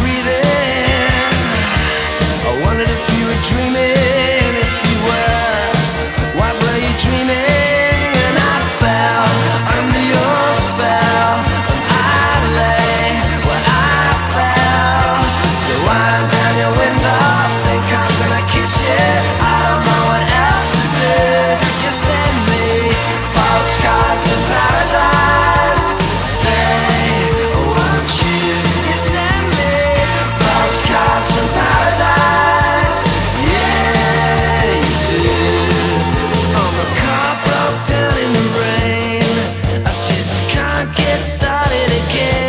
breathing. I wondered if you were dreaming. Again.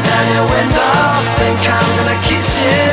down your window Think I'm gonna kiss you